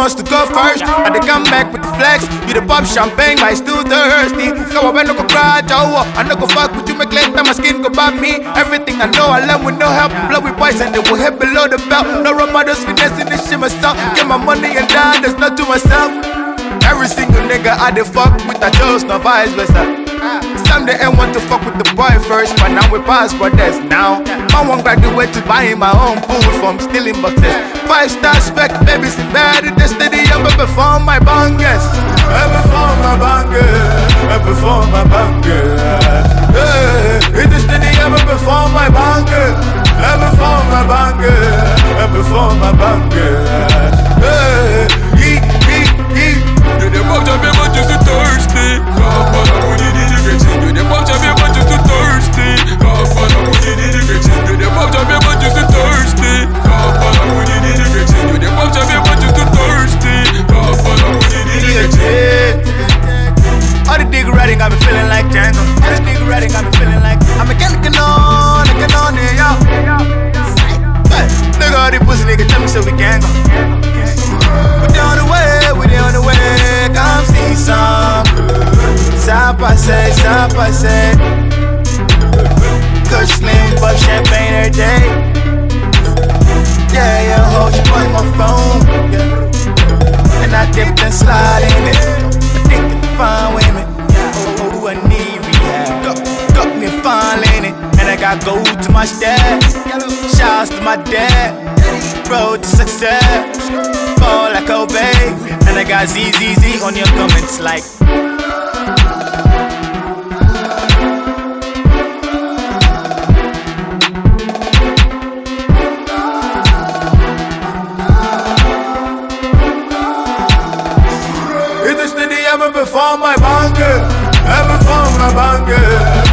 wants to go first. I they come back with the flex. You the pop champagne, but I still thirsty. Go away, no go cry, Joe. I no go fuck with you, make that my skin go by me. Everything I know, I learn with no help. Blow with boys and they will hit below the belt. No role models finessing this shit myself. Get my money and die, there's not to myself. Every single nigga I the fuck with, I just no vice versa. Some they ain't want to fuck with the boy first, but now we pass this now. I won't graduate to buying my own pool from stealing boxes. Five star spec, babies in bed in the stadium, but perform my bangers. I perform my bangers. I perform my bangers. Some. Ça passé, ça passé. Kush slim, pop champagne every day. Yeah, yeah, hold you on my phone. And I dip and slide in it. Addicted to fine women. Oh, I need rehab. Got, got me fine in it. And I got gold to my stash. Shouts to my dad. Road to success. Fall like Obey. And I got ZZZ on your comments like. In the stadium and perform my banger. I perform my banger.